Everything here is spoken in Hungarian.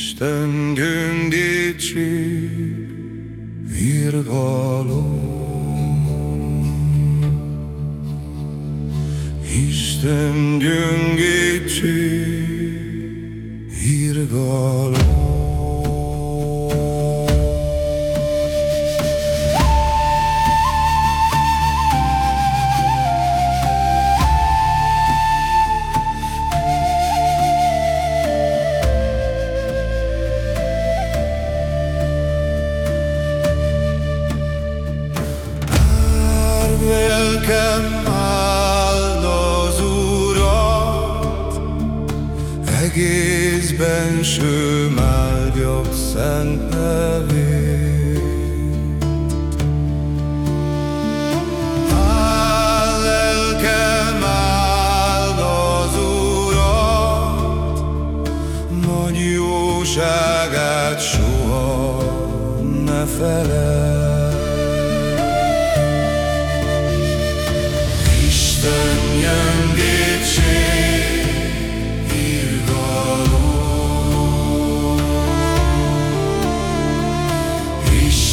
Isten gyöngétség, virgalom. Isten gyöngétség, virgalom. lelkem egész bensőm áldja szent nevét. Áll lelkem áldoz Urat, nagy jóságát soha ne felel.